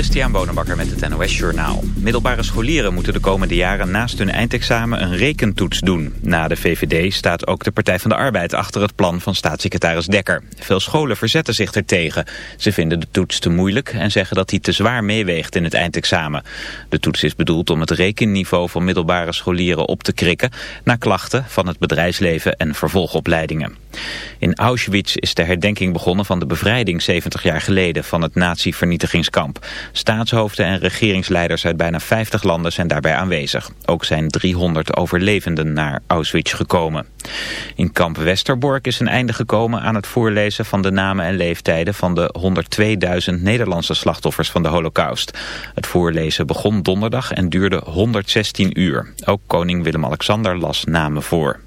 Christian Bonenbakker met het NOS Journaal. Middelbare scholieren moeten de komende jaren naast hun eindexamen een rekentoets doen. Na de VVD staat ook de Partij van de Arbeid achter het plan van staatssecretaris Dekker. Veel scholen verzetten zich ertegen. Ze vinden de toets te moeilijk en zeggen dat die te zwaar meeweegt in het eindexamen. De toets is bedoeld om het rekenniveau van middelbare scholieren op te krikken... na klachten van het bedrijfsleven en vervolgopleidingen. In Auschwitz is de herdenking begonnen van de bevrijding 70 jaar geleden van het nazi-vernietigingskamp. Staatshoofden en regeringsleiders uit bijna 50 landen zijn daarbij aanwezig. Ook zijn 300 overlevenden naar Auschwitz gekomen. In kamp Westerbork is een einde gekomen aan het voorlezen van de namen en leeftijden van de 102.000 Nederlandse slachtoffers van de holocaust. Het voorlezen begon donderdag en duurde 116 uur. Ook koning Willem-Alexander las namen voor.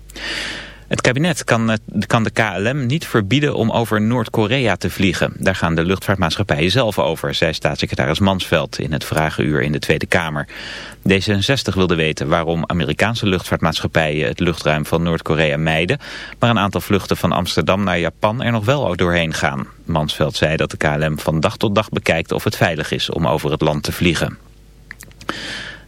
Het kabinet kan, kan de KLM niet verbieden om over Noord-Korea te vliegen. Daar gaan de luchtvaartmaatschappijen zelf over, zei staatssecretaris Mansveld in het Vragenuur in de Tweede Kamer. D66 wilde weten waarom Amerikaanse luchtvaartmaatschappijen het luchtruim van Noord-Korea mijden, maar een aantal vluchten van Amsterdam naar Japan er nog wel doorheen gaan. Mansveld zei dat de KLM van dag tot dag bekijkt of het veilig is om over het land te vliegen.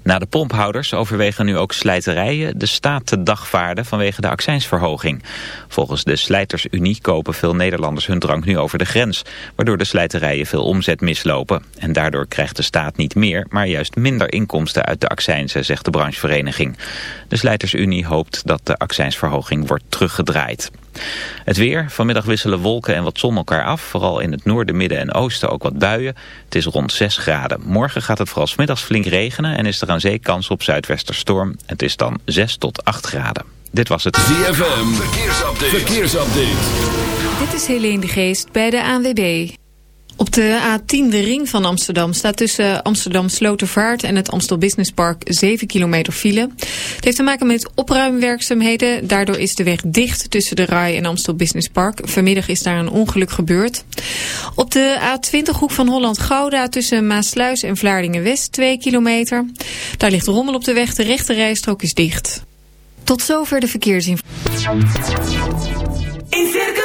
Na de pomphouders overwegen nu ook slijterijen de staat te dagvaarden vanwege de accijnsverhoging. Volgens de Slijtersunie kopen veel Nederlanders hun drank nu over de grens, waardoor de slijterijen veel omzet mislopen. En daardoor krijgt de staat niet meer, maar juist minder inkomsten uit de accijnsen, zegt de branchevereniging. De Slijtersunie hoopt dat de accijnsverhoging wordt teruggedraaid. Het weer. Vanmiddag wisselen wolken en wat zon elkaar af. Vooral in het noorden, midden en oosten ook wat buien. Het is rond 6 graden. Morgen gaat het vooral smiddags flink regenen en is er aan zee kans op zuidwesterstorm. Het is dan 6 tot 8 graden. Dit was het ZFM. Verkeersupdate. Verkeersupdate. Dit is Helene de Geest bij de ANWB. Op de A10, de ring van Amsterdam, staat tussen Amsterdam Slotervaart en het Amstel Business Park 7 kilometer file. Het heeft te maken met opruimwerkzaamheden. Daardoor is de weg dicht tussen de RAI en Amstel Business Park. Vanmiddag is daar een ongeluk gebeurd. Op de A20 hoek van Holland-Gouda tussen Maasluis en Vlaardingen-West 2 kilometer. Daar ligt rommel op de weg, de rechte rijstrook is dicht. Tot zover de verkeersinformatie. In Circus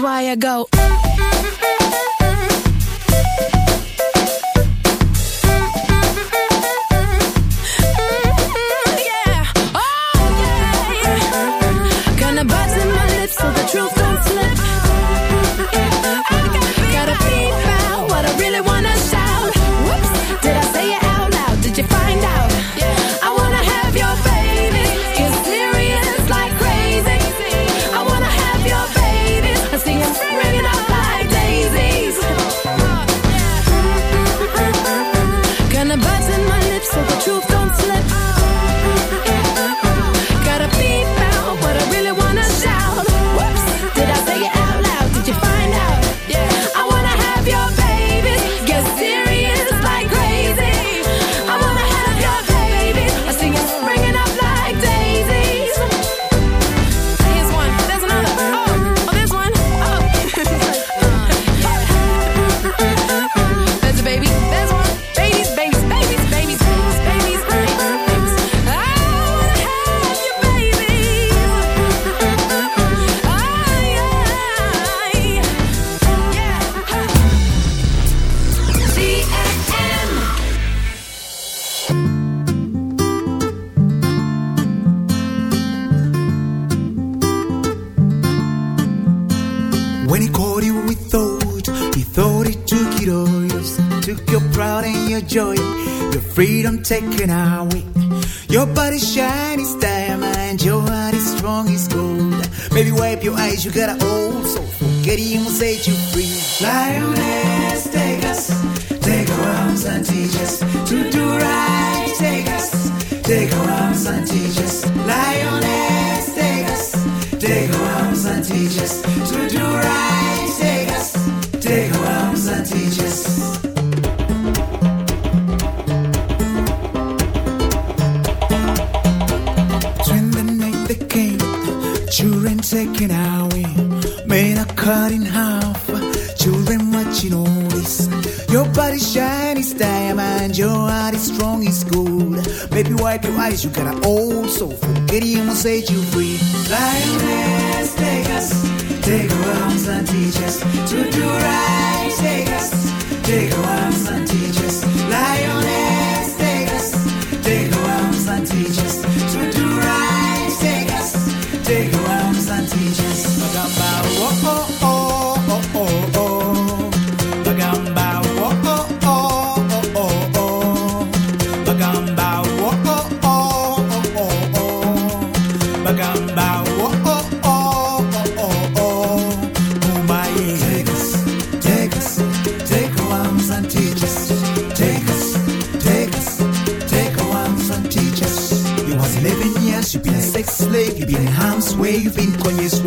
why I go. Taken away. Your body shine is diamond, your heart is strong as gold. Baby, wipe your eyes, you got an old soul. Will set you free. Lioness, heart is strong gold. Baby, wipe your eyes, you got an old soul. Forgetting will set you free. Lioness, take us, take our arms and teach us to do right. Take us, take our arms and teach us. Lioness,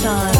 time.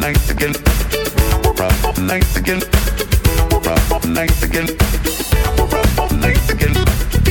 nice again. Nice again. Nice again. Nice again.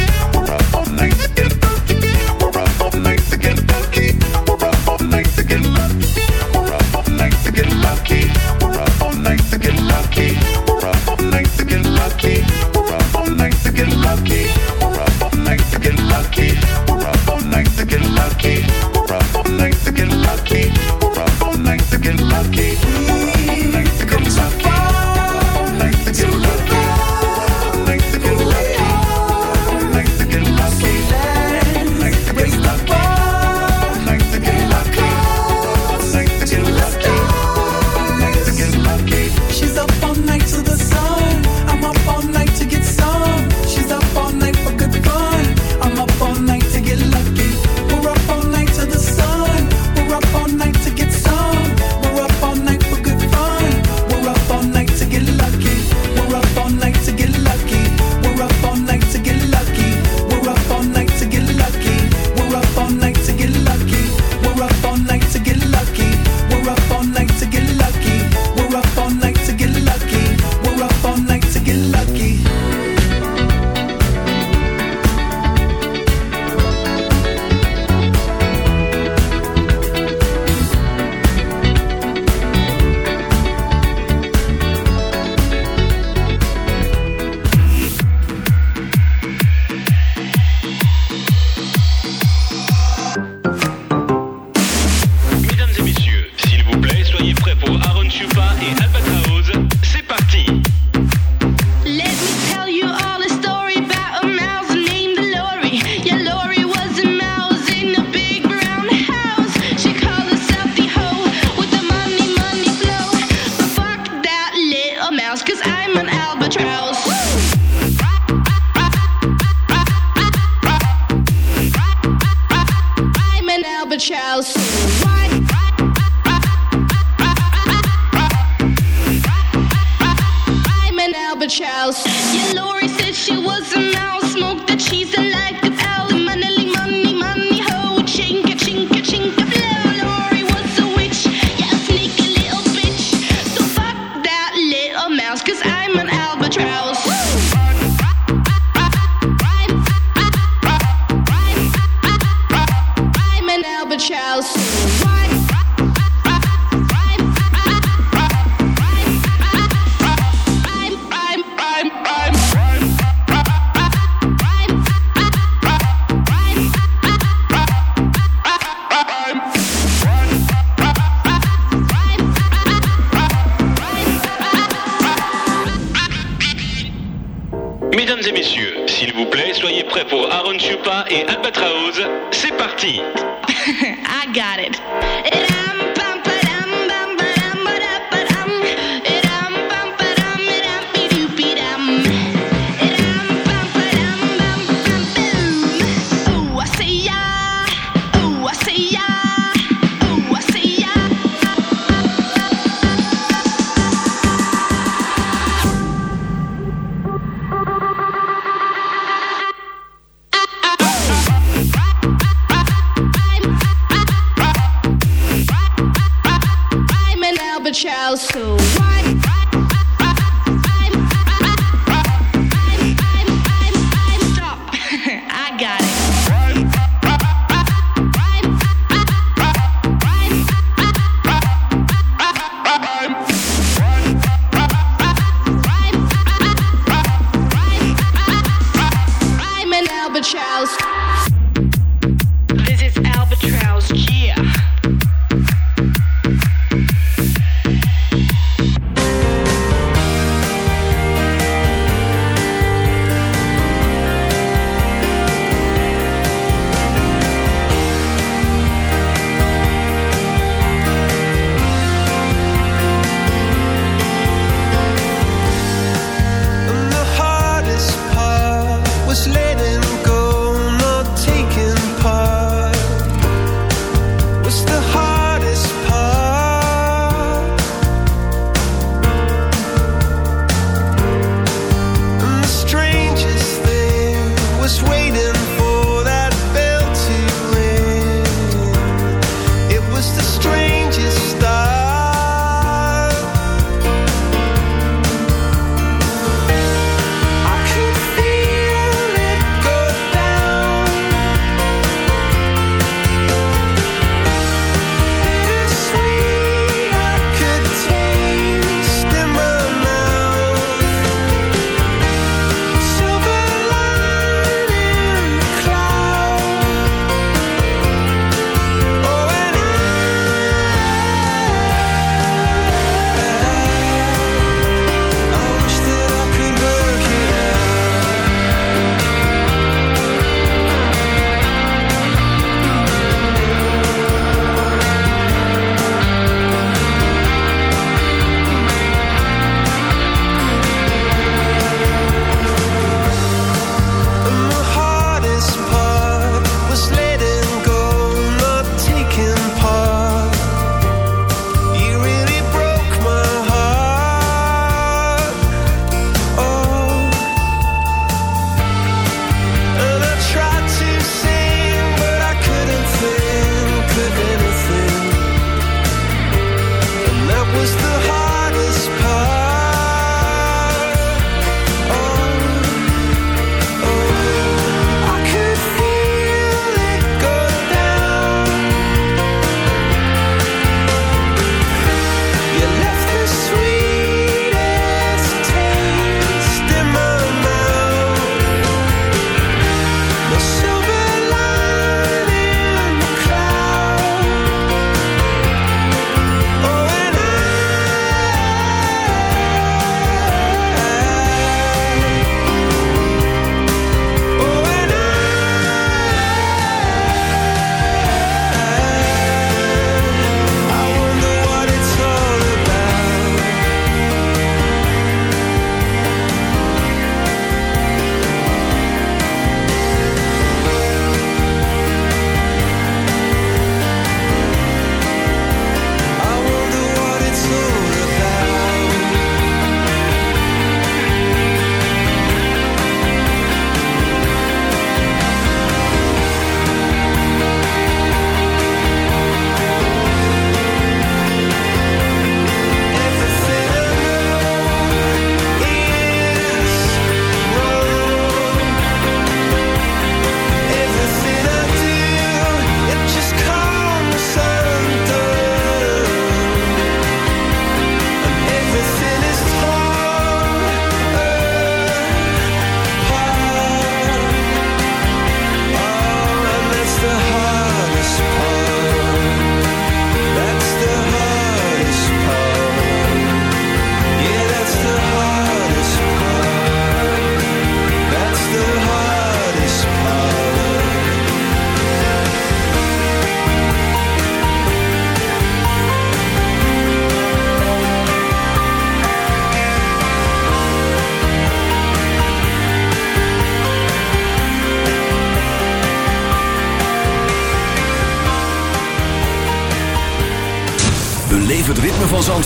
Albatross, so why?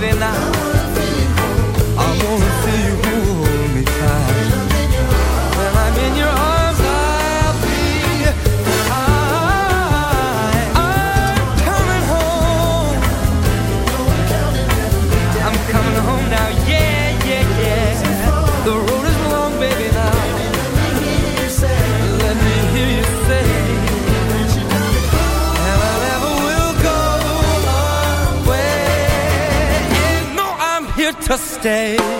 Serena. to stay.